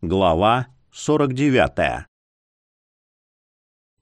Глава 49.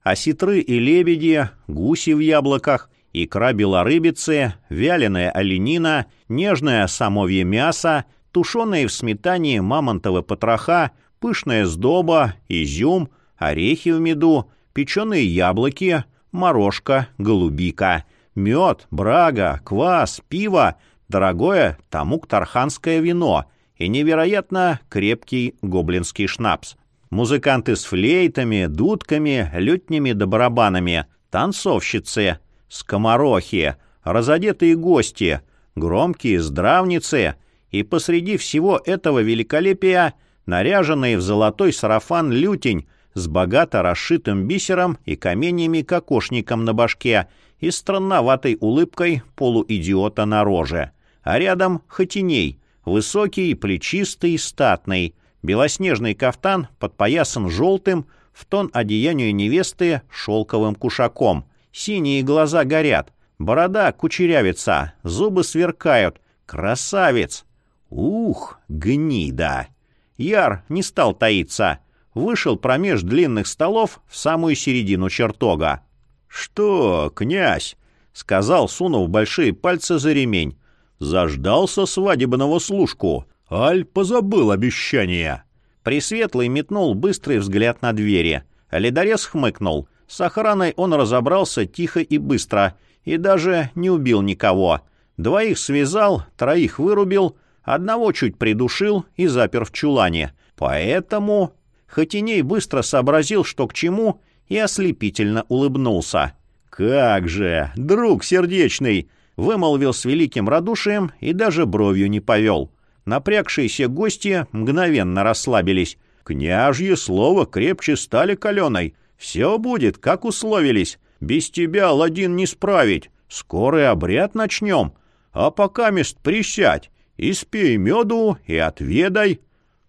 Осетры и лебеди, гуси в яблоках, икра белорыбицы, вяленая оленина, нежное самовье мясо, тушеные в сметане мамонтовы потроха, пышная сдоба, изюм, орехи в меду, печеные яблоки, морожка, голубика, мед, брага, квас, пиво, дорогое тамук-тарханское вино — и невероятно крепкий гоблинский шнапс. Музыканты с флейтами, дудками, лютнями да барабанами, танцовщицы, скоморохи, разодетые гости, громкие здравницы и посреди всего этого великолепия наряженный в золотой сарафан лютень с богато расшитым бисером и каменьями-кокошником на башке и странноватой улыбкой полуидиота на роже. А рядом хотиней — Высокий, плечистый статный. Белоснежный кафтан подпоясан желтым, в тон одеянию невесты шелковым кушаком. Синие глаза горят. Борода кучерявится, зубы сверкают. Красавец! Ух, гнида! Яр не стал таиться. Вышел промеж длинных столов в самую середину чертога. «Что, князь?» — сказал, сунув большие пальцы за ремень. Заждался свадебного служку. Аль позабыл обещание. Пресветлый метнул быстрый взгляд на двери. Ледорез хмыкнул. С охраной он разобрался тихо и быстро. И даже не убил никого. Двоих связал, троих вырубил, одного чуть придушил и запер в чулане. Поэтому... Хотиней быстро сообразил, что к чему, и ослепительно улыбнулся. «Как же, друг сердечный!» Вымолвил с великим радушием и даже бровью не повел. Напрягшиеся гости мгновенно расслабились. «Княжье слово крепче стали каленой. Все будет, как условились. Без тебя, Аладдин, не справить. Скорый обряд начнем. А пока мест присядь, и спей меду, и отведай».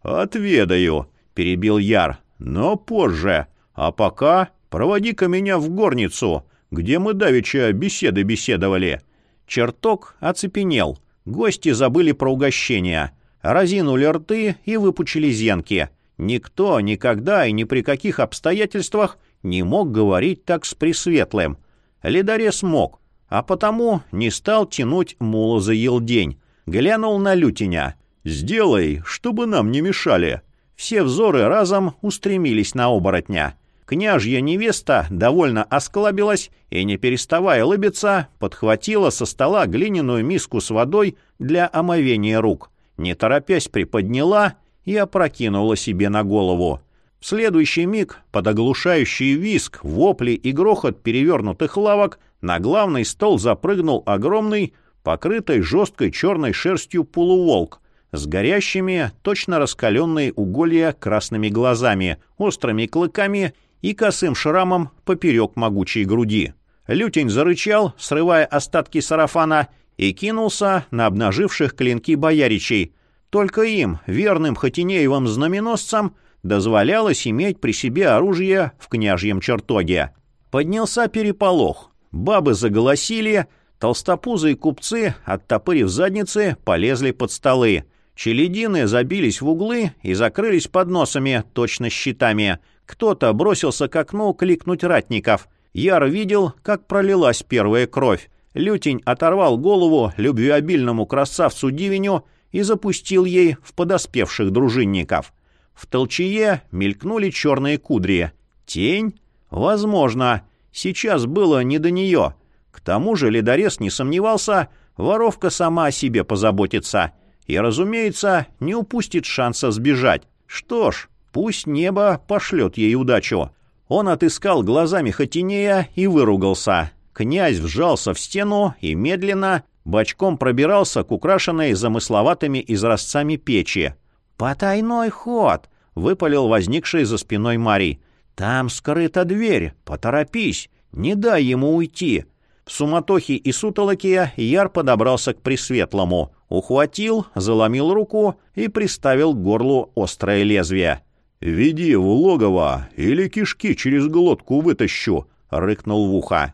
«Отведаю», — перебил Яр, — «но позже. А пока проводи-ка меня в горницу, где мы давеча беседы беседовали». Черток оцепенел. Гости забыли про угощение. Разинули рты и выпучили зенки. Никто никогда и ни при каких обстоятельствах не мог говорить так с Пресветлым. Ледорез мог, а потому не стал тянуть мула за елдень. Глянул на Лютиня. «Сделай, чтобы нам не мешали». Все взоры разом устремились на оборотня. Княжья невеста довольно осклабилась и, не переставая улыбиться, подхватила со стола глиняную миску с водой для омовения рук, не торопясь приподняла и опрокинула себе на голову. В следующий миг, под оглушающий виск, вопли и грохот перевернутых лавок, на главный стол запрыгнул огромный, покрытый жесткой черной шерстью полуволк, с горящими, точно раскаленные уголья красными глазами, острыми клыками и косым шрамом поперек могучей груди. Лютень зарычал, срывая остатки сарафана, и кинулся на обнаживших клинки бояричей. Только им, верным Хотинеевым знаменосцам, дозволялось иметь при себе оружие в княжьем чертоге. Поднялся переполох. Бабы заголосили, толстопузые купцы, оттопырив задницы, полезли под столы. Челедины забились в углы и закрылись под носами, точно щитами — кто-то бросился к окну кликнуть ратников. Яр видел, как пролилась первая кровь. Лютень оторвал голову любвеобильному красавцу Дивеню и запустил ей в подоспевших дружинников. В толчее мелькнули черные кудри. Тень? Возможно. Сейчас было не до нее. К тому же ледорез не сомневался, воровка сама о себе позаботится. И, разумеется, не упустит шанса сбежать. Что ж, Пусть небо пошлет ей удачу. Он отыскал глазами Хатинея и выругался. Князь вжался в стену и медленно, бочком пробирался к украшенной замысловатыми изразцами печи. «Потайной ход!» — выпалил возникший за спиной Марий. «Там скрыта дверь. Поторопись. Не дай ему уйти». В суматохе и сутолоке Яр подобрался к Пресветлому, ухватил, заломил руку и приставил к горлу острое лезвие. «Веди в логово, или кишки через глотку вытащу!» — рыкнул в ухо.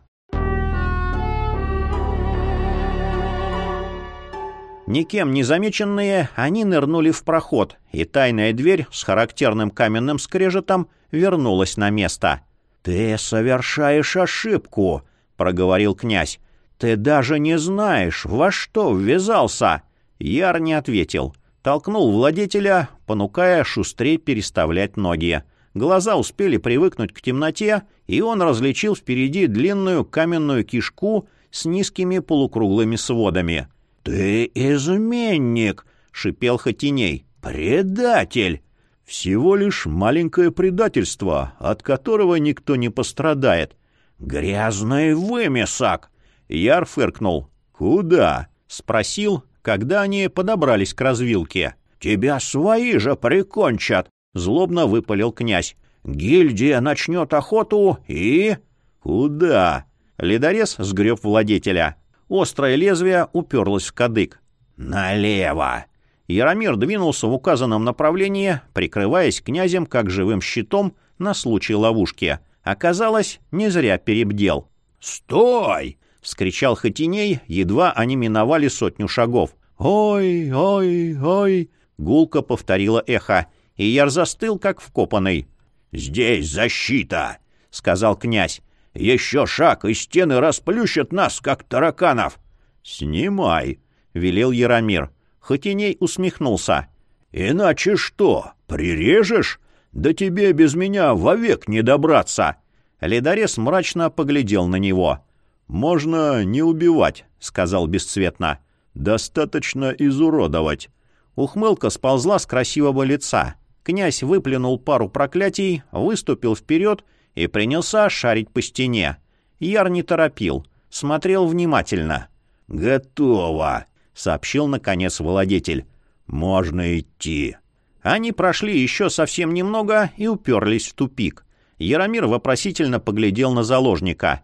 Никем не замеченные, они нырнули в проход, и тайная дверь с характерным каменным скрежетом вернулась на место. «Ты совершаешь ошибку», — проговорил князь. «Ты даже не знаешь, во что ввязался!» Яр не ответил. Толкнул владетеля, понукая шустрее переставлять ноги. Глаза успели привыкнуть к темноте, и он различил впереди длинную каменную кишку с низкими полукруглыми сводами. «Ты изменник!» — шипел Хотиней. «Предатель!» «Всего лишь маленькое предательство, от которого никто не пострадает». «Грязный вымесок!» Яр фыркнул. «Куда?» — спросил, когда они подобрались к развилке. «Тебя свои же прикончат!» — злобно выпалил князь. «Гильдия начнет охоту и...» «Куда?» Ледорез сгреб владетеля. Острое лезвие уперлось в кадык. «Налево!» Яромир двинулся в указанном направлении, прикрываясь князем как живым щитом на случай ловушки. Оказалось, не зря перебдел. «Стой!» — вскричал Хотиней, едва они миновали сотню шагов. «Ой, ой, ой!» — гулко повторило эхо, и Яр застыл, как вкопанный. «Здесь защита!» — сказал князь. «Еще шаг, и стены расплющат нас, как тараканов!» «Снимай!» — велел Яромир. Хотиней усмехнулся. «Иначе что, прирежешь? Да тебе без меня вовек не добраться!» Ледорез мрачно поглядел на него. «Можно не убивать», — сказал бесцветно. «Достаточно изуродовать». Ухмылка сползла с красивого лица. Князь выплюнул пару проклятий, выступил вперед и принялся шарить по стене. Яр не торопил, смотрел внимательно. «Готово», — сообщил, наконец, владетель. «Можно идти». Они прошли еще совсем немного и уперлись в тупик. Яромир вопросительно поглядел на заложника.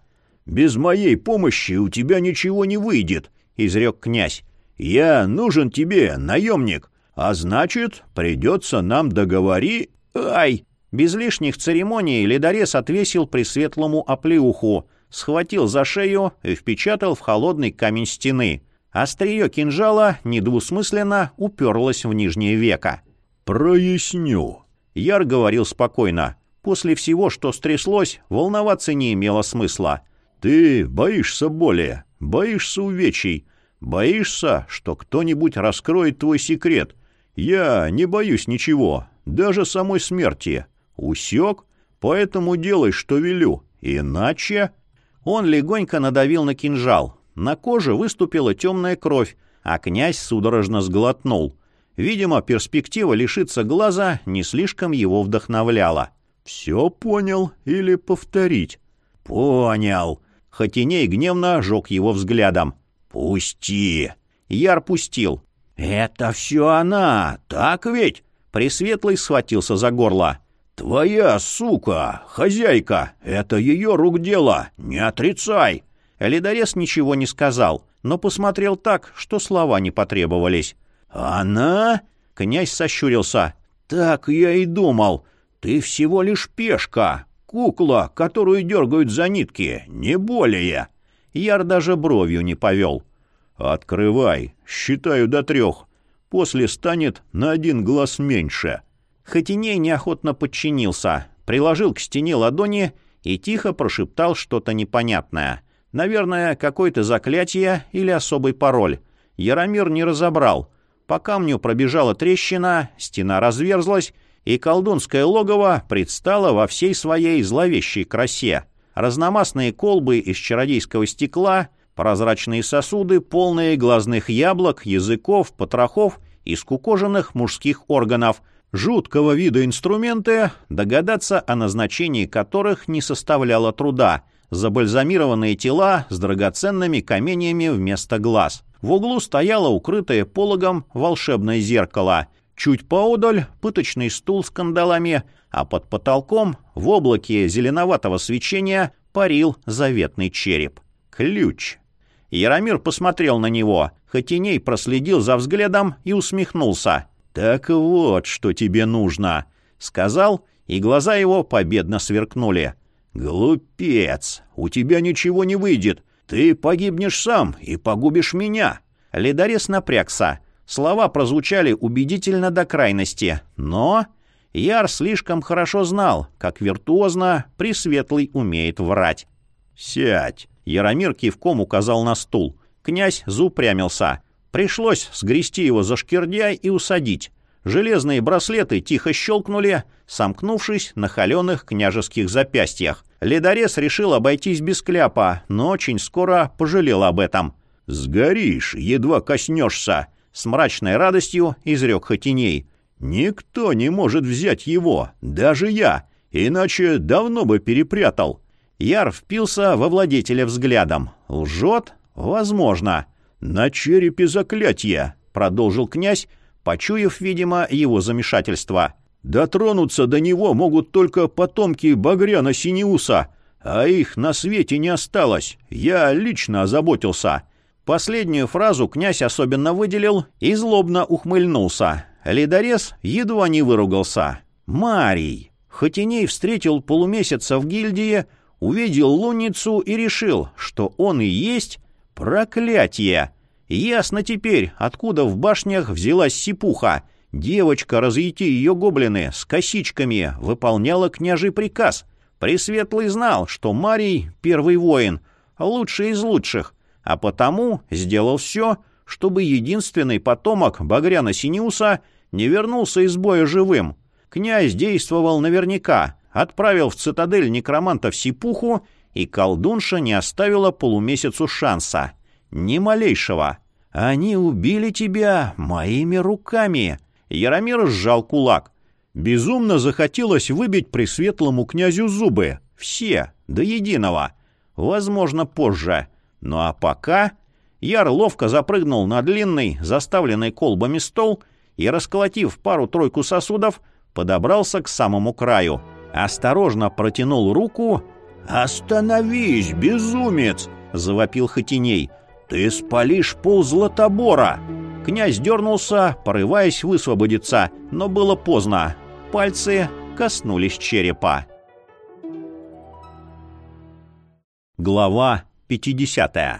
«Без моей помощи у тебя ничего не выйдет», — изрек князь. «Я нужен тебе, наемник, а значит, придется нам договори...» «Ай!» Без лишних церемоний ледорез отвесил пресветлому оплеуху, схватил за шею и впечатал в холодный камень стены. Острие кинжала недвусмысленно уперлось в нижнее веко. «Проясню», — Яр говорил спокойно. После всего, что стряслось, волноваться не имело смысла. «Ты боишься боли, боишься увечий, боишься, что кто-нибудь раскроет твой секрет. Я не боюсь ничего, даже самой смерти. Усек? Поэтому делай, что велю. Иначе...» Он легонько надавил на кинжал. На коже выступила темная кровь, а князь судорожно сглотнул. Видимо, перспектива лишиться глаза не слишком его вдохновляла. «Все понял или повторить?» «Понял!» Хотиней гневно ожег его взглядом. «Пусти!» Яр пустил. «Это все она, так ведь?» Пресветлый схватился за горло. «Твоя сука, хозяйка, это ее рук дело, не отрицай!» Ледорез ничего не сказал, но посмотрел так, что слова не потребовались. «Она?» — князь сощурился. «Так я и думал. Ты всего лишь пешка, кукла, которую дергают за нитки, не более». Яр даже бровью не повел. «Открывай, считаю до трех. После станет на один глаз меньше». Хотиней неохотно подчинился, приложил к стене ладони и тихо прошептал что-то непонятное. Наверное, какое-то заклятие или особый пароль. Яромир не разобрал. По камню пробежала трещина, стена разверзлась, и колдунское логово предстало во всей своей зловещей красе. Разномастные колбы из чародейского стекла, прозрачные сосуды, полные глазных яблок, языков, потрохов и скукоженных мужских органов, жуткого вида инструменты, догадаться о назначении которых не составляло труда, забальзамированные тела с драгоценными каменьями вместо глаз. В углу стояло укрытое пологом волшебное зеркало. Чуть поодаль пыточный стул с кандалами, а под потолком в облаке зеленоватого свечения парил заветный череп. Ключ. Яромир посмотрел на него. Хотиней проследил за взглядом и усмехнулся. «Так вот, что тебе нужно», — сказал, и глаза его победно сверкнули. «Глупец! У тебя ничего не выйдет. Ты погибнешь сам и погубишь меня. Ледорез напрягся. Слова прозвучали убедительно до крайности, но... Яр слишком хорошо знал, как виртуозно Пресветлый умеет врать. «Сядь!» — Яромир кивком указал на стул. Князь заупрямился. Пришлось сгрести его за шкирдяй и усадить. Железные браслеты тихо щелкнули, сомкнувшись на холеных княжеских запястьях. Ледорез решил обойтись без кляпа, но очень скоро пожалел об этом. «Сгоришь, едва коснешься!» — с мрачной радостью изрек Хотиней. «Никто не может взять его, даже я, иначе давно бы перепрятал». Яр впился во владетеля взглядом. «Лжет? Возможно». «На черепе заклятие», — продолжил князь, почуяв, видимо, его замешательство. «Дотронуться до него могут только потомки Багряна Синеуса, а их на свете не осталось. Я лично озаботился». Последнюю фразу князь особенно выделил и злобно ухмыльнулся. Ледорез едва не выругался. «Марий!» Хотиней встретил полумесяца в гильдии, увидел лунницу и решил, что он и есть проклятие. Ясно теперь, откуда в башнях взялась сипуха. Девочка, разъяти ее гоблины, с косичками, выполняла княжий приказ. Пресветлый знал, что Марий — первый воин, лучший из лучших, а потому сделал все, чтобы единственный потомок Багряна Синеуса не вернулся из боя живым. Князь действовал наверняка, отправил в цитадель некроманта в Сипуху, и колдунша не оставила полумесяцу шанса. Ни малейшего. «Они убили тебя моими руками!» Яромир сжал кулак. Безумно захотелось выбить пресветлому князю зубы. Все, до единого. Возможно, позже. Ну а пока... Яр ловко запрыгнул на длинный, заставленный колбами стол и, расколотив пару-тройку сосудов, подобрался к самому краю. Осторожно протянул руку. «Остановись, безумец!» — завопил Хотиней. «Ты спалишь пол Златобора!» Князь дернулся, порываясь высвободиться, но было поздно. Пальцы коснулись черепа. Глава 50